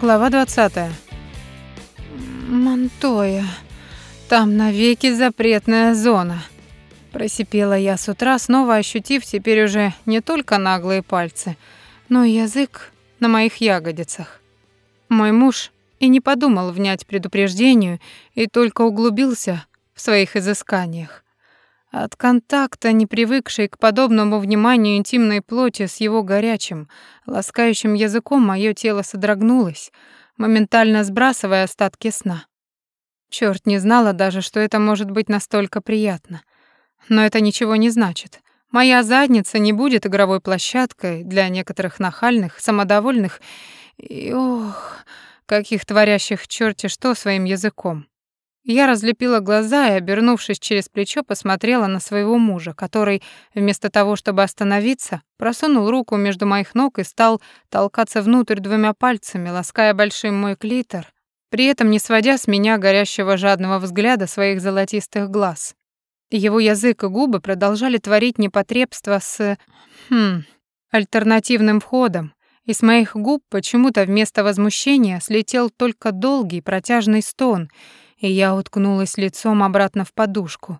Глава 20. Монтоя. Там навеки запретная зона. Просипела я с утра, снова ощутив теперь уже не только наглые пальцы, но и язык на моих ягодицах. Мой муж и не подумал внять предупреждению и только углубился в своих изысканиях. От контакта, не привыкшей к подобному вниманию интимной плоти с его горячим, ласкающим языком, мое тело содрогнулось, моментально сбрасывая остатки сна. Черт не знала даже, что это может быть настолько приятно. Но это ничего не значит. Моя задница не будет игровой площадкой для некоторых нахальных, самодовольных и, ох, каких творящих черти что своим языком. Я разлепила глаза и, обернувшись через плечо, посмотрела на своего мужа, который, вместо того, чтобы остановиться, просунул руку между моих ног и стал толкаться внутрь двумя пальцами, лаская большим мой клитор, при этом не сводя с меня горящего жадного взгляда своих золотистых глаз. Его язык и губы продолжали творить непотребство с... Хм... альтернативным входом, и с моих губ почему-то вместо возмущения слетел только долгий протяжный стон — и я уткнулась лицом обратно в подушку.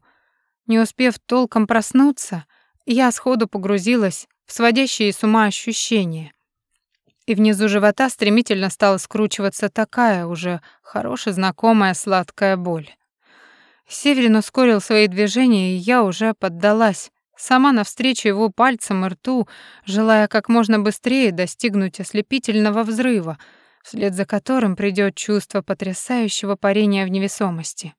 Не успев толком проснуться, я сходу погрузилась в сводящие с ума ощущения. И внизу живота стремительно стала скручиваться такая уже хорошо знакомая сладкая боль. Северин ускорил свои движения, и я уже поддалась, сама навстречу его пальцам и рту, желая как можно быстрее достигнуть ослепительного взрыва — вслед за которым придет чувство потрясающего парения в невесомости.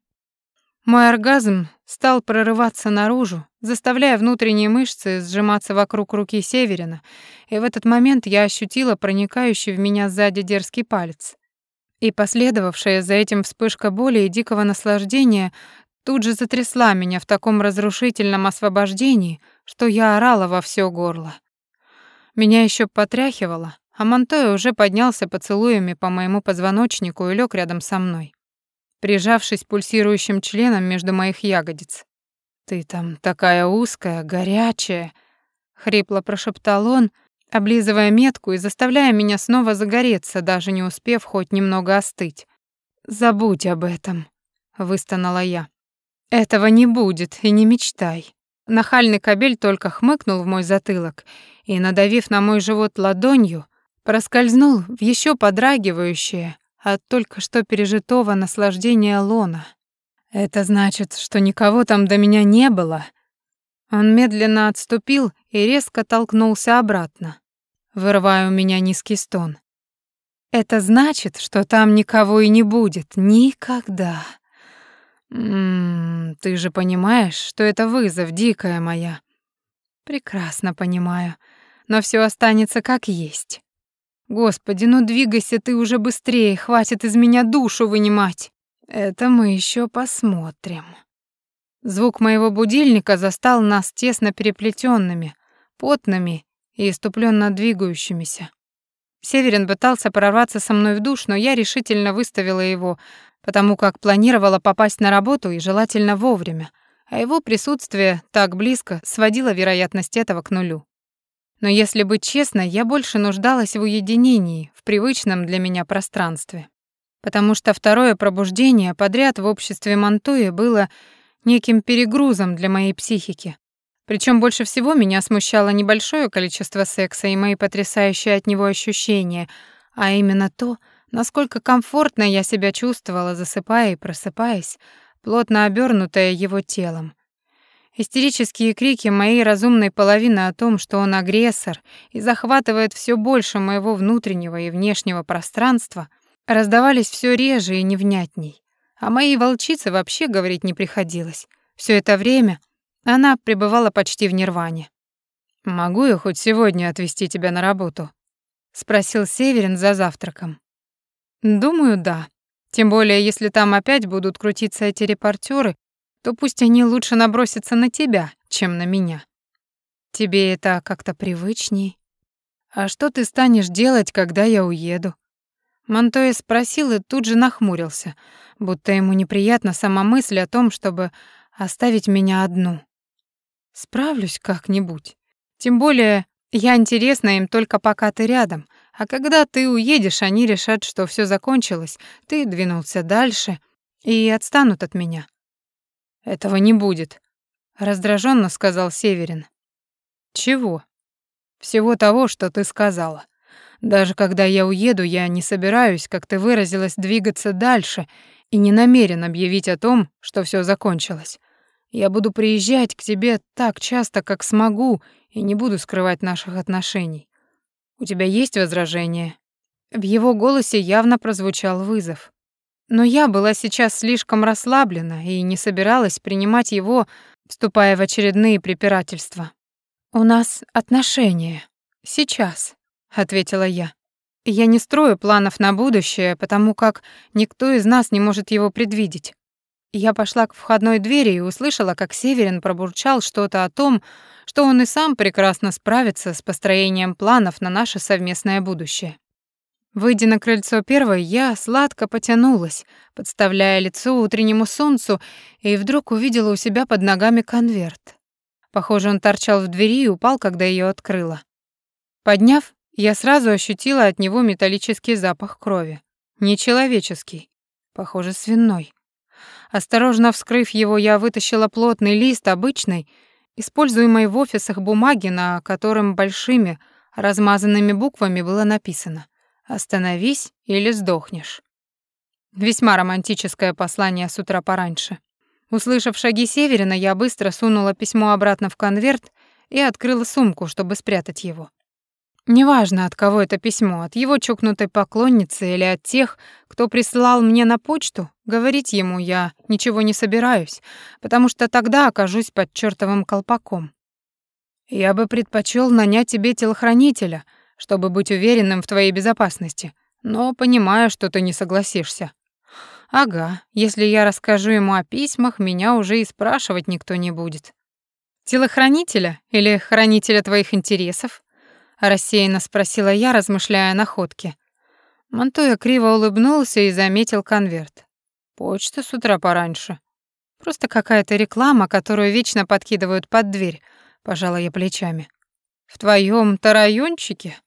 Мой оргазм стал прорываться наружу, заставляя внутренние мышцы сжиматься вокруг руки Северина, и в этот момент я ощутила проникающий в меня сзади дерзкий палец. И последовавшая за этим вспышка боли и дикого наслаждения тут же затрясла меня в таком разрушительном освобождении, что я орала во все горло. Меня еще потряхивало, а Монтоя уже поднялся поцелуями по моему позвоночнику и лег рядом со мной, прижавшись пульсирующим членом между моих ягодиц. «Ты там такая узкая, горячая», — хрипло прошептал он, облизывая метку и заставляя меня снова загореться, даже не успев хоть немного остыть. «Забудь об этом», — выстонала я. «Этого не будет, и не мечтай». Нахальный кобель только хмыкнул в мой затылок и, надавив на мой живот ладонью, проскользнул в еще подрагивающее от только что пережитого наслаждения лона. Это значит, что никого там до меня не было. Он медленно отступил и резко толкнулся обратно, вырывая у меня низкий стон. Это значит, что там никого и не будет никогда. М -м, ты же понимаешь, что это вызов, дикая моя. Прекрасно понимаю, но все останется как есть. Господи, ну двигайся ты уже быстрее, хватит из меня душу вынимать. Это мы еще посмотрим. Звук моего будильника застал нас тесно переплетенными, потными и иступленно двигающимися. Северин пытался прорваться со мной в душ, но я решительно выставила его, потому как планировала попасть на работу и желательно вовремя, а его присутствие так близко сводило вероятность этого к нулю. Но если быть честной, я больше нуждалась в уединении, в привычном для меня пространстве. Потому что второе пробуждение подряд в обществе Мантуи было неким перегрузом для моей психики. Причем больше всего меня смущало небольшое количество секса и мои потрясающие от него ощущения, а именно то, насколько комфортно я себя чувствовала, засыпая и просыпаясь, плотно обернутая его телом. Истерические крики моей разумной половины о том, что он агрессор и захватывает все больше моего внутреннего и внешнего пространства, раздавались все реже и невнятней. А моей волчице вообще говорить не приходилось. Все это время она пребывала почти в нирване. «Могу я хоть сегодня отвезти тебя на работу?» — спросил Северин за завтраком. «Думаю, да. Тем более, если там опять будут крутиться эти репортеры, то пусть они лучше набросятся на тебя, чем на меня. Тебе это как-то привычней. А что ты станешь делать, когда я уеду? Монтоя спросил и тут же нахмурился, будто ему неприятна сама мысль о том, чтобы оставить меня одну. Справлюсь как-нибудь. Тем более, я интересна им только пока ты рядом, А когда ты уедешь, они решат, что все закончилось, ты двинулся дальше и отстанут от меня. Этого не будет, раздраженно сказал Северин. Чего? Всего того, что ты сказала. Даже когда я уеду, я не собираюсь, как ты выразилась, двигаться дальше и не намерен объявить о том, что все закончилось. Я буду приезжать к тебе так часто, как смогу, и не буду скрывать наших отношений. У тебя есть возражения?» В его голосе явно прозвучал вызов. Но я была сейчас слишком расслаблена и не собиралась принимать его, вступая в очередные препирательства. «У нас отношения. Сейчас», — ответила я. «Я не строю планов на будущее, потому как никто из нас не может его предвидеть». Я пошла к входной двери и услышала, как Северин пробурчал что-то о том, что он и сам прекрасно справится с построением планов на наше совместное будущее. Выйдя на крыльцо первой, я сладко потянулась, подставляя лицо утреннему солнцу, и вдруг увидела у себя под ногами конверт. Похоже, он торчал в двери и упал, когда ее открыла. Подняв, я сразу ощутила от него металлический запах крови. Нечеловеческий, похоже, свиной. Осторожно вскрыв его, я вытащила плотный лист, обычный, используемой в офисах бумаги, на котором большими размазанными буквами было написано «Остановись или сдохнешь». Весьма романтическое послание с утра пораньше. Услышав шаги Северина, я быстро сунула письмо обратно в конверт и открыла сумку, чтобы спрятать его. Неважно, от кого это письмо, от его чокнутой поклонницы или от тех, кто прислал мне на почту, говорить ему я ничего не собираюсь, потому что тогда окажусь под чёртовым колпаком. Я бы предпочел нанять тебе телохранителя, чтобы быть уверенным в твоей безопасности, но понимаю, что ты не согласишься. Ага, если я расскажу ему о письмах, меня уже и спрашивать никто не будет. Телохранителя или хранителя твоих интересов? рассеянно спросила я, размышляя о находке. Монтоя криво улыбнулся и заметил конверт. Почта с утра пораньше. Просто какая-то реклама, которую вечно подкидывают под дверь, пожала я плечами. В твоем-то райончике?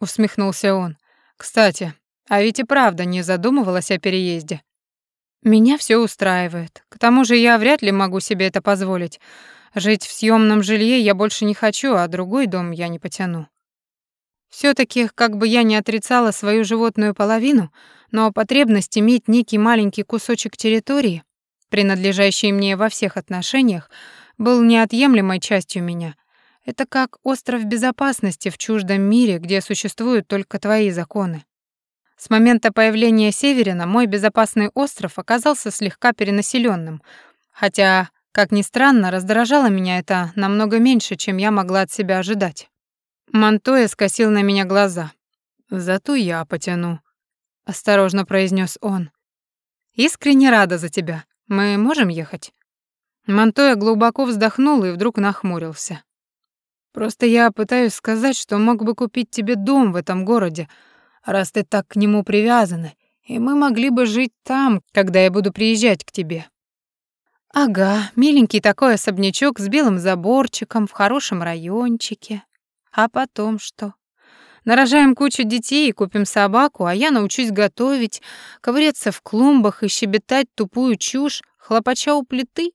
Усмехнулся он. Кстати, а ведь и правда не задумывалась о переезде. Меня все устраивает. К тому же я вряд ли могу себе это позволить. Жить в съемном жилье я больше не хочу, а другой дом я не потяну все таки как бы я не отрицала свою животную половину, но потребность иметь некий маленький кусочек территории, принадлежащий мне во всех отношениях, был неотъемлемой частью меня. Это как остров безопасности в чуждом мире, где существуют только твои законы. С момента появления Северина мой безопасный остров оказался слегка перенаселенным, хотя, как ни странно, раздражало меня это намного меньше, чем я могла от себя ожидать. Монтоя скосил на меня глаза. «Зато я потяну», — осторожно произнес он. «Искренне рада за тебя. Мы можем ехать?» Монтоя глубоко вздохнул и вдруг нахмурился. «Просто я пытаюсь сказать, что мог бы купить тебе дом в этом городе, раз ты так к нему привязана, и мы могли бы жить там, когда я буду приезжать к тебе». «Ага, миленький такой особнячок с белым заборчиком в хорошем райончике», а потом что? Нарожаем кучу детей и купим собаку, а я научусь готовить, ковыряться в клумбах и щебетать тупую чушь, хлопача у плиты?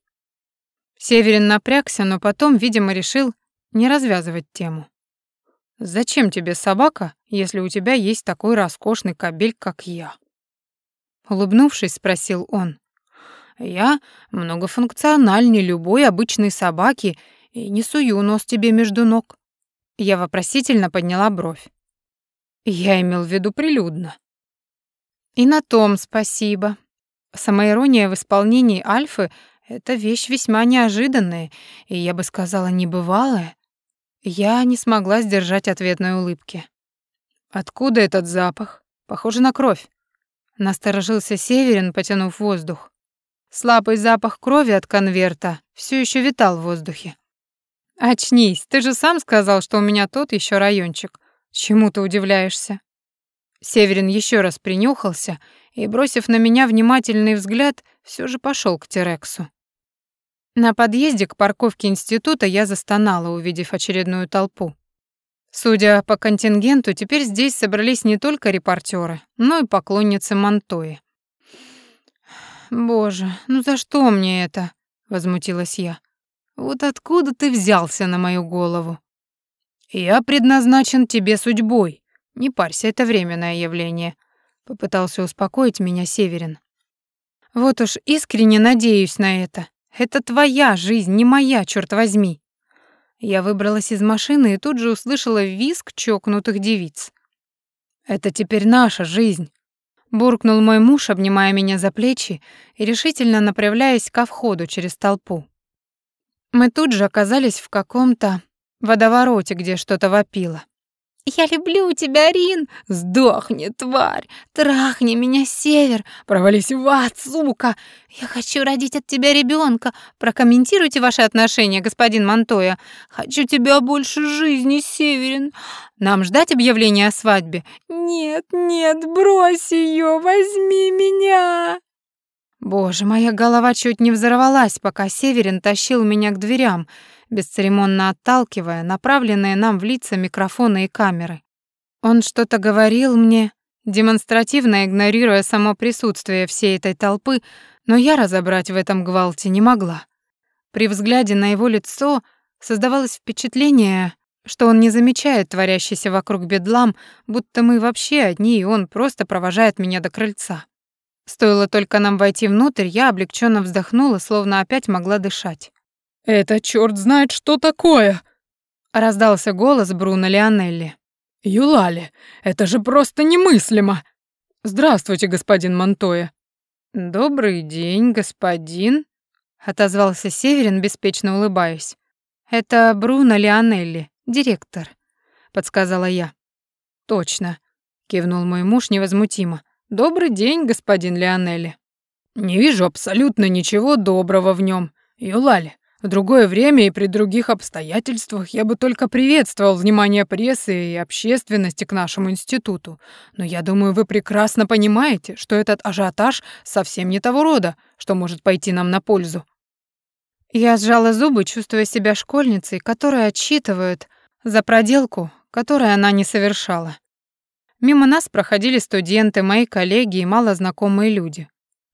Северин напрягся, но потом, видимо, решил не развязывать тему. «Зачем тебе собака, если у тебя есть такой роскошный кобель, как я?» Улыбнувшись, спросил он. «Я многофункциональнее любой обычной собаки и не сую нос тебе между ног. Я вопросительно подняла бровь. Я имел в виду прилюдно. И на том спасибо. Самоирония в исполнении Альфы — это вещь весьма неожиданная, и, я бы сказала, небывалая. Я не смогла сдержать ответной улыбки. «Откуда этот запах? Похоже на кровь». Насторожился Северин, потянув воздух. Слабый запах крови от конверта все еще витал в воздухе. «Очнись, ты же сам сказал, что у меня тот еще райончик. Чему ты удивляешься?» Северин еще раз принюхался и, бросив на меня внимательный взгляд, все же пошел к Терексу. На подъезде к парковке института я застонала, увидев очередную толпу. Судя по контингенту, теперь здесь собрались не только репортеры, но и поклонницы Монтои. «Боже, ну за что мне это?» — возмутилась я. «Вот откуда ты взялся на мою голову?» «Я предназначен тебе судьбой. Не парься, это временное явление», — попытался успокоить меня Северин. «Вот уж искренне надеюсь на это. Это твоя жизнь, не моя, черт возьми». Я выбралась из машины и тут же услышала визг чокнутых девиц. «Это теперь наша жизнь», — буркнул мой муж, обнимая меня за плечи и решительно направляясь ко входу через толпу. Мы тут же оказались в каком-то водовороте, где что-то вопило. «Я люблю тебя, Рин!» «Сдохни, тварь! Трахни меня, Север! Провались в ад, сука! Я хочу родить от тебя ребенка. Прокомментируйте ваши отношения, господин Монтоя. Хочу тебя больше жизни, Северин. Нам ждать объявления о свадьбе?» «Нет, нет, брось ее, возьми меня!» Боже, моя голова чуть не взорвалась, пока Северин тащил меня к дверям, бесцеремонно отталкивая направленные нам в лица микрофоны и камеры. Он что-то говорил мне, демонстративно игнорируя само присутствие всей этой толпы, но я разобрать в этом гвалте не могла. При взгляде на его лицо создавалось впечатление, что он не замечает творящийся вокруг бедлам, будто мы вообще одни, и он просто провожает меня до крыльца. Стоило только нам войти внутрь, я облегченно вздохнула, словно опять могла дышать. «Это черт знает, что такое!» — раздался голос Бруно Лионелли. «Юлали, это же просто немыслимо! Здравствуйте, господин Монтоя!» «Добрый день, господин!» — отозвался Северин, беспечно улыбаясь. «Это Бруно Лионелли, директор», — подсказала я. «Точно», — кивнул мой муж невозмутимо. «Добрый день, господин Лионелли». «Не вижу абсолютно ничего доброго в нем. Юлали, в другое время и при других обстоятельствах я бы только приветствовал внимание прессы и общественности к нашему институту. Но я думаю, вы прекрасно понимаете, что этот ажиотаж совсем не того рода, что может пойти нам на пользу». Я сжала зубы, чувствуя себя школьницей, которая отчитывают за проделку, которую она не совершала. Мимо нас проходили студенты, мои коллеги и малознакомые люди.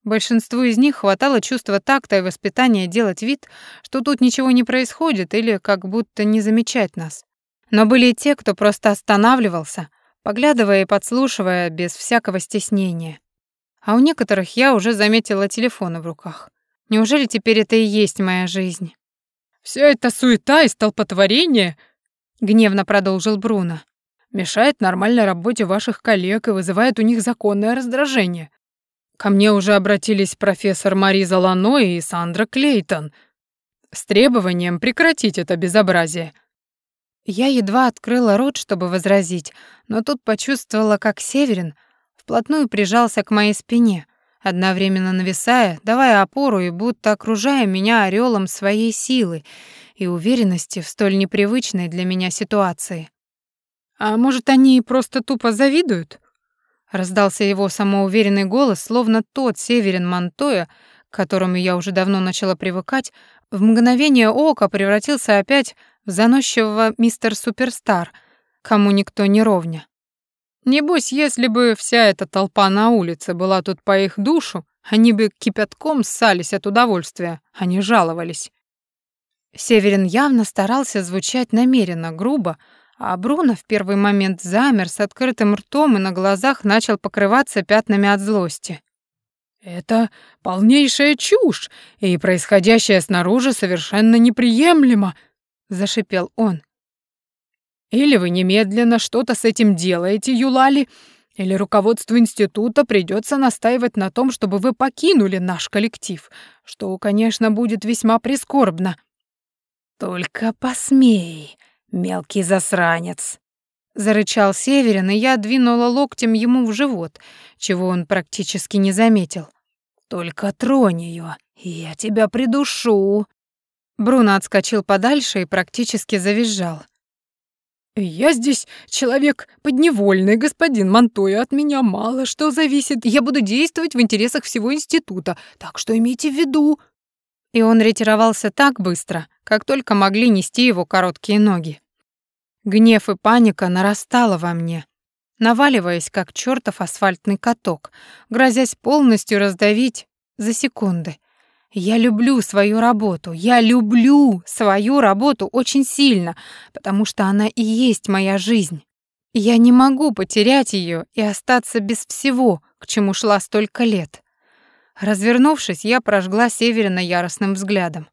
Большинству из них хватало чувства такта и воспитания делать вид, что тут ничего не происходит или как будто не замечать нас. Но были и те, кто просто останавливался, поглядывая и подслушивая без всякого стеснения. А у некоторых я уже заметила телефоны в руках. Неужели теперь это и есть моя жизнь? «Вся эта суета и столпотворение», — гневно продолжил Бруно, мешает нормальной работе ваших коллег и вызывает у них законное раздражение. Ко мне уже обратились профессор Мариза Лано и Сандра Клейтон с требованием прекратить это безобразие. Я едва открыла рот, чтобы возразить, но тут почувствовала, как Северин вплотную прижался к моей спине, одновременно нависая, давая опору и будто окружая меня орелом своей силы и уверенности в столь непривычной для меня ситуации. «А может, они просто тупо завидуют?» Раздался его самоуверенный голос, словно тот Северин Монтоя, к которому я уже давно начала привыкать, в мгновение ока превратился опять в заносчивого мистер Суперстар, кому никто не ровня. Небось, если бы вся эта толпа на улице была тут по их душу, они бы кипятком ссались от удовольствия, а не жаловались. Северин явно старался звучать намеренно грубо, а Бруно в первый момент замер с открытым ртом и на глазах начал покрываться пятнами от злости. «Это полнейшая чушь, и происходящее снаружи совершенно неприемлемо», — зашипел он. «Или вы немедленно что-то с этим делаете, Юлали, или руководству института придется настаивать на том, чтобы вы покинули наш коллектив, что, конечно, будет весьма прискорбно». «Только посмей», «Мелкий засранец!» Зарычал Северин, и я двинула локтем ему в живот, чего он практически не заметил. «Только тронь ее, и я тебя придушу!» Бруно отскочил подальше и практически завизжал. «Я здесь человек подневольный, господин Монтоя, от меня мало что зависит. Я буду действовать в интересах всего института, так что имейте в виду». И он ретировался так быстро, как только могли нести его короткие ноги. Гнев и паника нарастала во мне, наваливаясь, как чертов асфальтный каток, грозясь полностью раздавить за секунды. Я люблю свою работу, я люблю свою работу очень сильно, потому что она и есть моя жизнь. Я не могу потерять ее и остаться без всего, к чему шла столько лет. Развернувшись, я прожгла Северина яростным взглядом.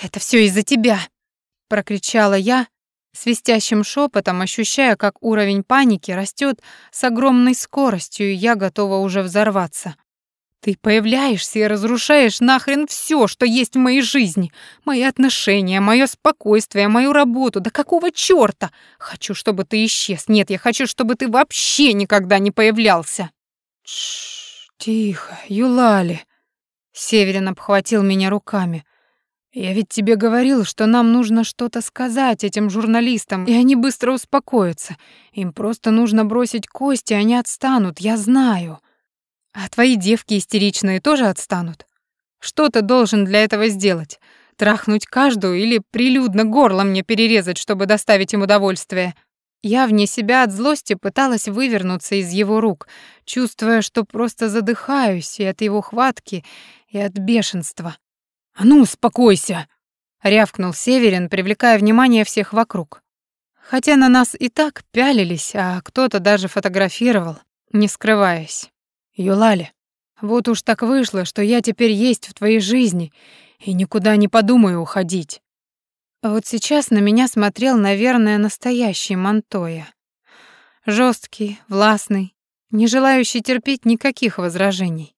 «Это все из-за тебя!» — прокричала я, свистящим шепотом, ощущая, как уровень паники растет с огромной скоростью, и я готова уже взорваться. Ты появляешься и разрушаешь нахрен все, что есть в моей жизни. Мои отношения, мое спокойствие, мою работу. Да какого чёрта? Хочу, чтобы ты исчез. Нет, я хочу, чтобы ты вообще никогда не появлялся. Тихо, Юлали. Северин обхватил меня руками. Я ведь тебе говорил, что нам нужно что-то сказать этим журналистам, и они быстро успокоятся. Им просто нужно бросить кости, они отстанут, я знаю. А твои девки истеричные тоже отстанут? Что ты должен для этого сделать? Трахнуть каждую или прилюдно горло мне перерезать, чтобы доставить им удовольствие? Я вне себя от злости пыталась вывернуться из его рук, чувствуя, что просто задыхаюсь и от его хватки, и от бешенства. «А ну, успокойся!» — рявкнул Северин, привлекая внимание всех вокруг. Хотя на нас и так пялились, а кто-то даже фотографировал, не скрываясь. «Юлали, вот уж так вышло, что я теперь есть в твоей жизни и никуда не подумаю уходить». Вот сейчас на меня смотрел, наверное, настоящий Монтоя. Жесткий, властный, не желающий терпеть никаких возражений.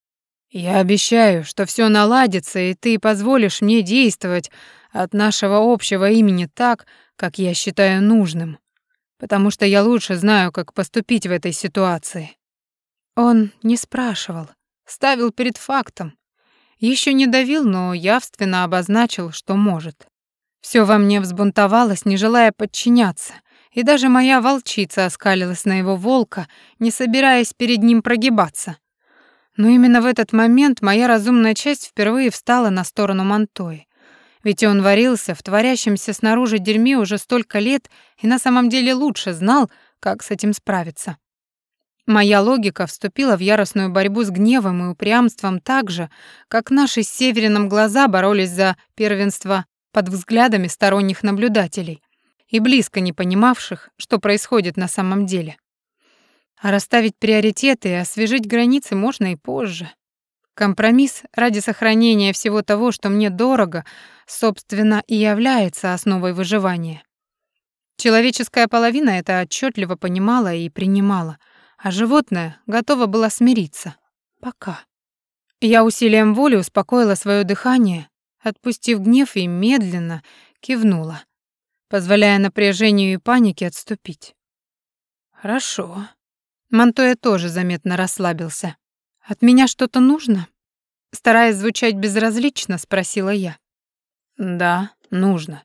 Я обещаю, что все наладится, и ты позволишь мне действовать от нашего общего имени так, как я считаю нужным, потому что я лучше знаю, как поступить в этой ситуации. Он не спрашивал, ставил перед фактом. Еще не давил, но явственно обозначил, что может. Все во мне взбунтовалось, не желая подчиняться, и даже моя волчица оскалилась на его волка, не собираясь перед ним прогибаться. Но именно в этот момент моя разумная часть впервые встала на сторону Монтои. Ведь он варился в творящемся снаружи дерьме уже столько лет и на самом деле лучше знал, как с этим справиться. Моя логика вступила в яростную борьбу с гневом и упрямством так же, как наши с Северином глаза боролись за первенство под взглядами сторонних наблюдателей и близко не понимавших, что происходит на самом деле. А расставить приоритеты и освежить границы можно и позже. Компромисс ради сохранения всего того, что мне дорого, собственно, и является основой выживания. Человеческая половина это отчетливо понимала и принимала, а животное готово было смириться. Пока. Я усилием воли успокоила свое дыхание, отпустив гнев и медленно кивнула, позволяя напряжению и панике отступить. «Хорошо», Монтоя тоже заметно расслабился. «От меня что-то нужно?» Стараясь звучать безразлично, спросила я. «Да, нужно.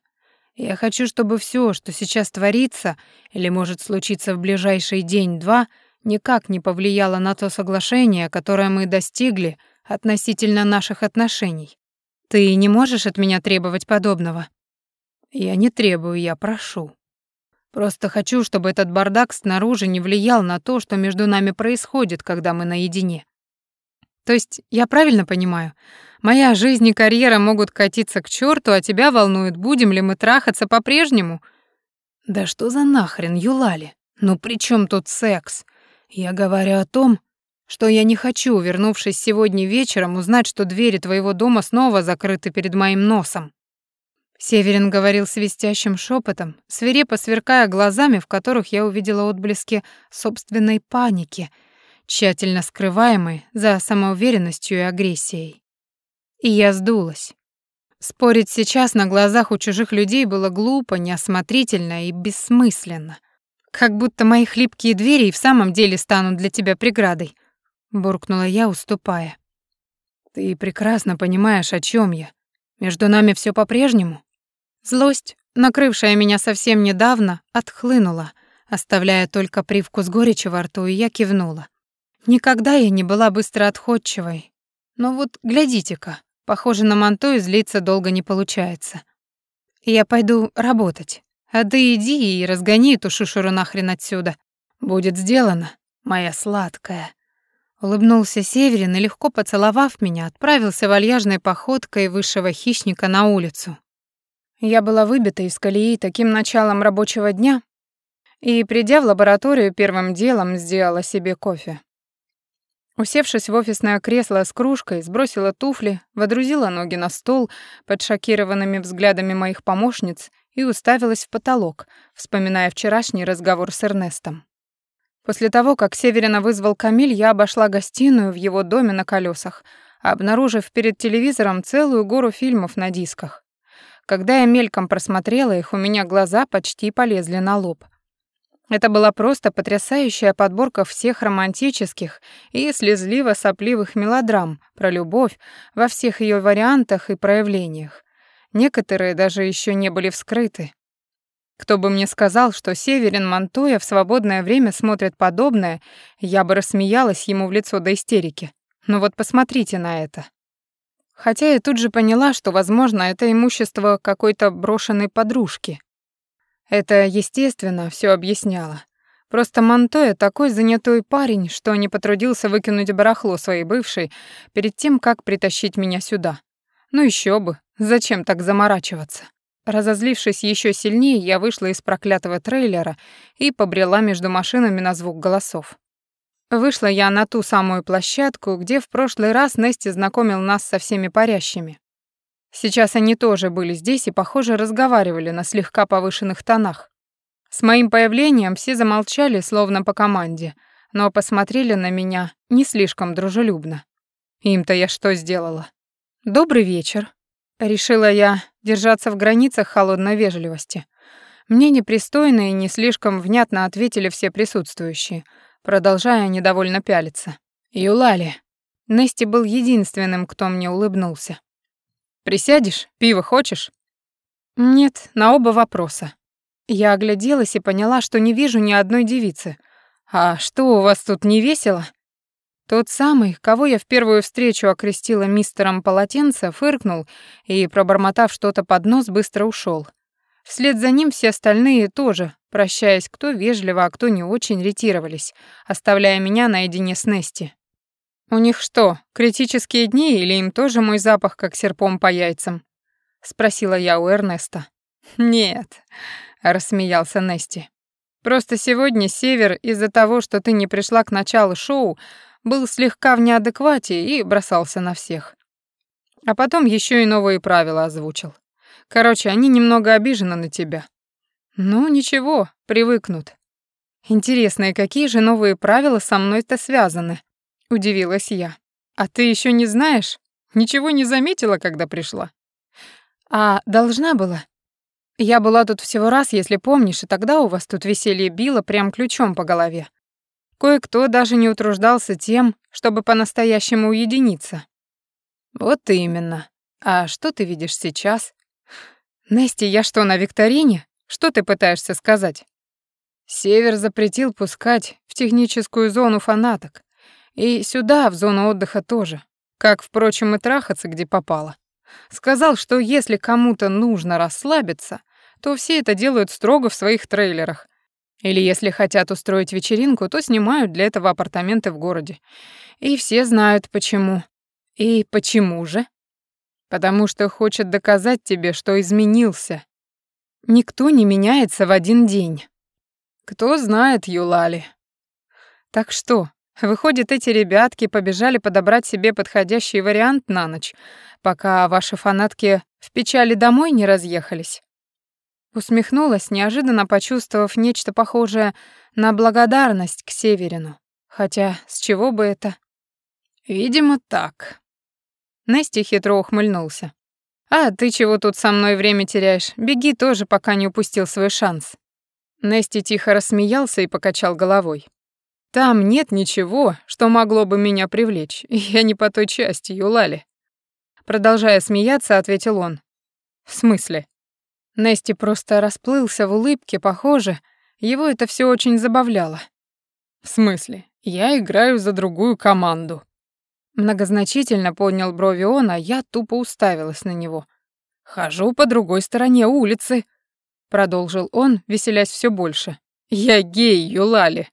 Я хочу, чтобы все, что сейчас творится или может случиться в ближайший день-два, никак не повлияло на то соглашение, которое мы достигли относительно наших отношений. Ты не можешь от меня требовать подобного?» «Я не требую, я прошу. Просто хочу, чтобы этот бардак снаружи не влиял на то, что между нами происходит, когда мы наедине. То есть, я правильно понимаю, моя жизнь и карьера могут катиться к черту, а тебя волнует, будем ли мы трахаться по-прежнему? Да что за нахрен, Юлали? Ну при чем тут секс? Я говорю о том, что я не хочу, вернувшись сегодня вечером, узнать, что двери твоего дома снова закрыты перед моим носом. Северин говорил свистящим шепотом, свирепо сверкая глазами, в которых я увидела отблески собственной паники, тщательно скрываемой за самоуверенностью и агрессией. И я сдулась. Спорить сейчас на глазах у чужих людей было глупо, неосмотрительно и бессмысленно. Как будто мои хлипкие двери и в самом деле станут для тебя преградой, буркнула я, уступая. Ты прекрасно понимаешь, о чем я. Между нами все по-прежнему? Злость, накрывшая меня совсем недавно, отхлынула, оставляя только привкус горечи во рту, и я кивнула. Никогда я не была быстро отходчивой. Но вот глядите-ка, похоже, на Монтою злиться долго не получается. Я пойду работать. А ты иди и разгони эту шушуру нахрен отсюда. Будет сделано, моя сладкая. Улыбнулся Северин и, легко поцеловав меня, отправился вальяжной походкой высшего хищника на улицу. Я была выбита из колеи таким началом рабочего дня и, придя в лабораторию, первым делом сделала себе кофе. Усевшись в офисное кресло с кружкой, сбросила туфли, водрузила ноги на стол под шокированными взглядами моих помощниц и уставилась в потолок, вспоминая вчерашний разговор с Эрнестом. После того, как Северина вызвал Камиль, я обошла гостиную в его доме на колесах, обнаружив перед телевизором целую гору фильмов на дисках. Когда я мельком просмотрела их, у меня глаза почти полезли на лоб — это была просто потрясающая подборка всех романтических и слезливо-сопливых мелодрам про любовь во всех ее вариантах и проявлениях. Некоторые даже еще не были вскрыты. Кто бы мне сказал, что Северин Монтоя в свободное время смотрит подобное, я бы рассмеялась ему в лицо до истерики. Но вот посмотрите на это. Хотя я тут же поняла, что, возможно, это имущество какой-то брошенной подружки. Это, естественно, все объясняло. Просто Монтоя такой занятой парень, что не потрудился выкинуть барахло своей бывшей перед тем, как притащить меня сюда. Ну еще бы, зачем так заморачиваться? Разозлившись еще сильнее, я вышла из проклятого трейлера и побрела между машинами на звук голосов. Вышла я на ту самую площадку, где в прошлый раз Нести знакомил нас со всеми парящими. Сейчас они тоже были здесь и, похоже, разговаривали на слегка повышенных тонах. С моим появлением все замолчали, словно по команде, но посмотрели на меня не слишком дружелюбно. Им-то я что сделала? «Добрый вечер», — решила я держаться в границах холодной вежливости. Мне непристойно и не слишком внятно ответили все присутствующие, продолжая недовольно пялиться. «Юлали». Нести был единственным, кто мне улыбнулся. Присядешь? Пиво хочешь? Нет, на оба вопроса. Я огляделась и поняла, что не вижу ни одной девицы. А что у вас тут не весело? Тот самый, кого я в первую встречу окрестила мистером полотенца, фыркнул и, пробормотав что-то под нос, быстро ушел. Вслед за ним все остальные тоже, прощаясь, кто вежливо, а кто не очень, ретировались, оставляя меня наедине с Нести. «У них что, критические дни или им тоже мой запах как серпом по яйцам?» — спросила я у Эрнеста. «Нет», — рассмеялся Нести. «Просто сегодня Север из-за того, что ты не пришла к началу шоу, был слегка в неадеквате и бросался на всех. А потом еще и новые правила озвучил. Короче, они немного обижены на тебя. Ну, ничего, привыкнут. Интересно, и какие же новые правила со мной-то связаны?» удивилась я. А ты еще не знаешь? Ничего не заметила, когда пришла? А должна была? Я была тут всего раз, если помнишь, и тогда у вас тут веселье било прям ключом по голове. Кое-кто даже не утруждался тем, чтобы по-настоящему уединиться. Вот именно. А что ты видишь сейчас? Нести, я что, на викторине? Что ты пытаешься сказать? Север запретил пускать в техническую зону фанаток. И сюда, в зону отдыха тоже. Как, впрочем, и трахаться, где попало. Сказал, что если кому-то нужно расслабиться, то все это делают строго в своих трейлерах. Или если хотят устроить вечеринку, то снимают для этого апартаменты в городе. И все знают почему. И почему же? Потому что хочет доказать тебе, что изменился. Никто не меняется в один день. Кто знает, Юлали. Так что, Выходит, эти ребятки побежали подобрать себе подходящий вариант на ночь, пока ваши фанатки в печали домой не разъехались. Усмехнулась, неожиданно почувствовав нечто похожее на благодарность к Северину. Хотя с чего бы это? Видимо, так. Нести хитро ухмыльнулся. «А ты чего тут со мной время теряешь? Беги тоже, пока не упустил свой шанс». Нести тихо рассмеялся и покачал головой. Там нет ничего, что могло бы меня привлечь. Я не по той части, Юлали. Продолжая смеяться, ответил он. В смысле? Нести просто расплылся в улыбке, похоже, его это все очень забавляло. В смысле? Я играю за другую команду. Многозначительно поднял брови он, а я тупо уставилась на него. Хожу по другой стороне улицы. продолжил он, веселясь все больше. Я гей, Юлали.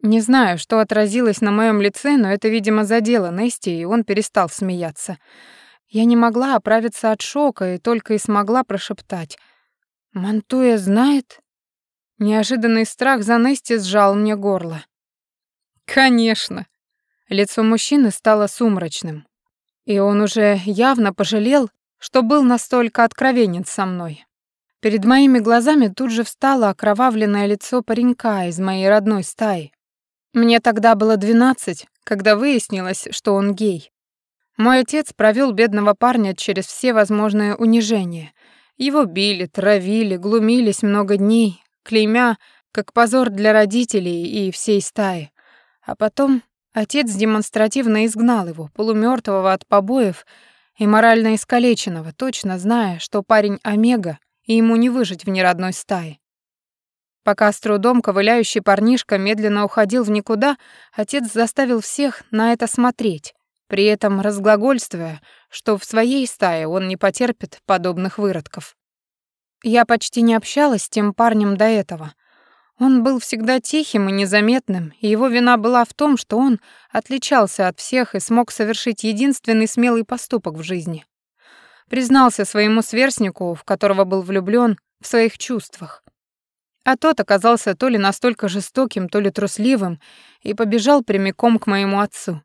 Не знаю, что отразилось на моем лице, но это, видимо, задело Нести, и он перестал смеяться. Я не могла оправиться от шока и только и смогла прошептать. «Мантуя знает?» Неожиданный страх за Нести сжал мне горло. «Конечно!» Лицо мужчины стало сумрачным. И он уже явно пожалел, что был настолько откровенен со мной. Перед моими глазами тут же встало окровавленное лицо паренька из моей родной стаи. Мне тогда было двенадцать, когда выяснилось, что он гей. Мой отец провел бедного парня через все возможные унижения. Его били, травили, глумились много дней, клеймя, как позор для родителей и всей стаи. А потом отец демонстративно изгнал его, полумертвого от побоев и морально искалеченного, точно зная, что парень Омега, и ему не выжить в неродной стае. Пока с трудом ковыляющий парнишка медленно уходил в никуда, отец заставил всех на это смотреть, при этом разглагольствуя, что в своей стае он не потерпит подобных выродков. Я почти не общалась с тем парнем до этого. Он был всегда тихим и незаметным, и его вина была в том, что он отличался от всех и смог совершить единственный смелый поступок в жизни. Признался своему сверстнику, в которого был влюблён, в своих чувствах. А тот оказался то ли настолько жестоким, то ли трусливым и побежал прямиком к моему отцу.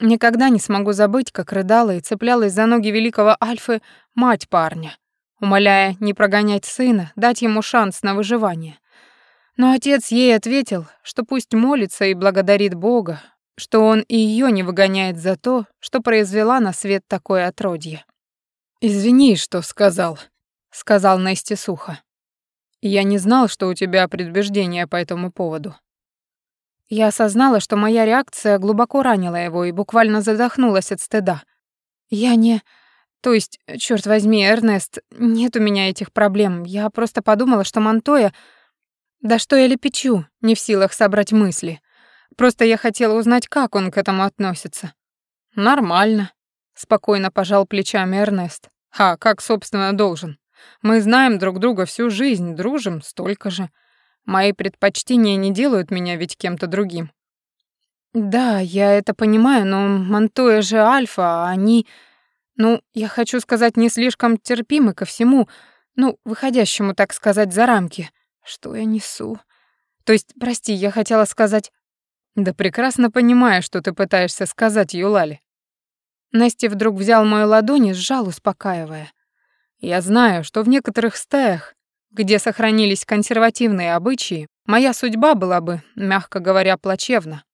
Никогда не смогу забыть, как рыдала и цеплялась за ноги великого Альфы мать парня, умоляя не прогонять сына, дать ему шанс на выживание. Но отец ей ответил, что пусть молится и благодарит Бога, что он и ее не выгоняет за то, что произвела на свет такое отродье. «Извини, что сказал», — сказал Нести сухо. «Я не знал, что у тебя предубеждение по этому поводу. Я осознала, что моя реакция глубоко ранила его и буквально задохнулась от стыда. Я не... То есть, черт возьми, Эрнест, нет у меня этих проблем. Я просто подумала, что Монтоя... Да что я лепечу, не в силах собрать мысли. Просто я хотела узнать, как он к этому относится. Нормально, спокойно пожал плечами Эрнест. А как, собственно, должен? Мы знаем друг друга всю жизнь, дружим столько же. Мои предпочтения не делают меня ведь кем-то другим. Да, я это понимаю, но Монтоя же альфа, а они... Ну, я хочу сказать, не слишком терпимы ко всему, ну, выходящему, так сказать, за рамки. Что я несу? То есть, прости, я хотела сказать... Да прекрасно понимаю, что ты пытаешься сказать, Юлали. Настя вдруг взял мою ладонь и сжал, успокаивая. Я знаю, что в некоторых стаях где сохранились консервативные обычаи, моя судьба была бы, мягко говоря, плачевна.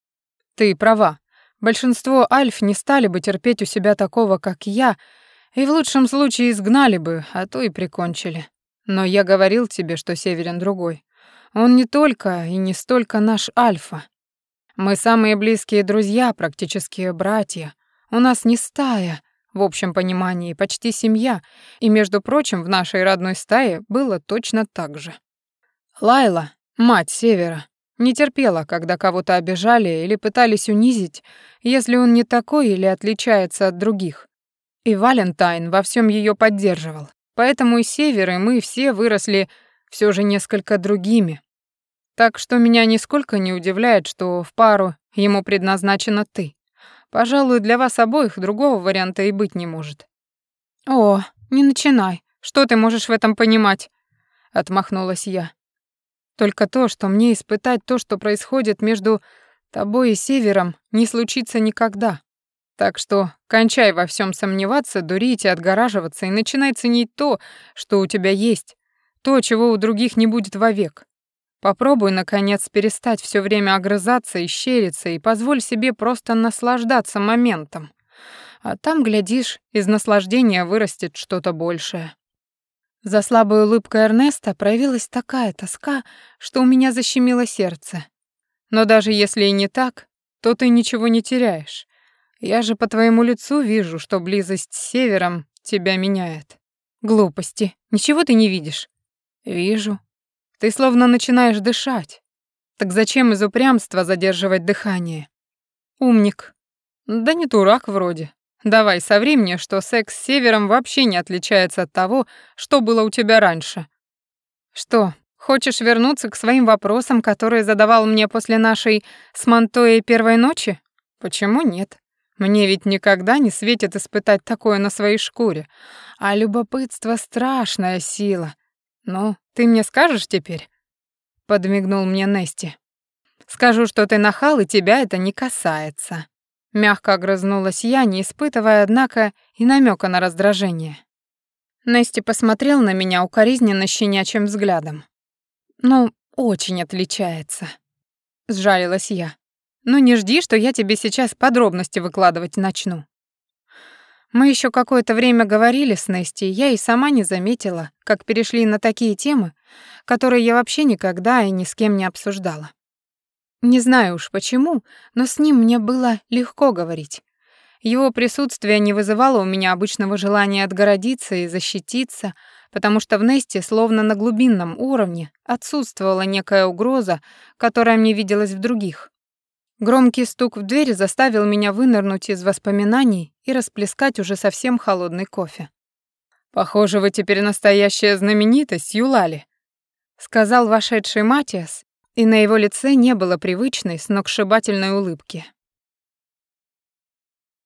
Ты права. Большинство альф не стали бы терпеть у себя такого, как я, и в лучшем случае изгнали бы, а то и прикончили. Но я говорил тебе, что Северин другой. Он не только и не столько наш альфа. Мы самые близкие друзья, практически братья. У нас не стая, в общем понимании почти семья, и, между прочим, в нашей родной стае было точно так же. Лайла, мать Севера, не терпела, когда кого-то обижали или пытались унизить, если он не такой или отличается от других. И Валентайн во всем ее поддерживал. Поэтому и Север, и мы все выросли все же несколько другими. Так что меня нисколько не удивляет, что в пару ему предназначена ты. Пожалуй, для вас обоих другого варианта и быть не может. О, не начинай. Что ты можешь в этом понимать? отмахнулась я. Только то, что мне испытать то, что происходит между тобой и Севером, не случится никогда. Так что кончай во всем сомневаться, дурить и отгораживаться и начинай ценить то, что у тебя есть, то, чего у других не будет вовек. Попробуй, наконец, перестать все время огрызаться и щериться и позволь себе просто наслаждаться моментом. А там, глядишь, из наслаждения вырастет что-то большее. За слабой улыбкой Эрнеста проявилась такая тоска, что у меня защемило сердце. Но даже если и не так, то ты ничего не теряешь. Я же по твоему лицу вижу, что близость с севером тебя меняет. Глупости. Ничего ты не видишь? Вижу. Ты словно начинаешь дышать. Так зачем из упрямства задерживать дыхание? Умник. Да не дурак вроде. Давай, соври мне, что секс с Севером вообще не отличается от того, что было у тебя раньше. Что, хочешь вернуться к своим вопросам, которые задавал мне после нашей с Монтоей первой ночи? Почему нет? Мне ведь никогда не светит испытать такое на своей шкуре. А любопытство — страшная сила. Ну, ты мне скажешь теперь?» Подмигнул мне Нести. «Скажу, что ты нахал, и тебя это не касается». Мягко огрызнулась я, не испытывая, однако, и намека на раздражение. Нести посмотрел на меня укоризненно щенячьим взглядом. «Ну, очень отличается», — сжалилась я. «Ну не жди, что я тебе сейчас подробности выкладывать начну». Мы еще какое-то время говорили с Нести, я и сама не заметила, как перешли на такие темы, которые я вообще никогда и ни с кем не обсуждала. Не знаю уж почему, но с ним мне было легко говорить. Его присутствие не вызывало у меня обычного желания отгородиться и защититься, потому что в Несте, словно на глубинном уровне, отсутствовала некая угроза, которая мне виделась в других. Громкий стук в дверь заставил меня вынырнуть из воспоминаний и расплескать уже совсем холодный кофе. «Похоже, вы теперь настоящая знаменитость, Юлали», — сказал вошедший Матиас, и на его лице не было привычной сногсшибательной улыбки.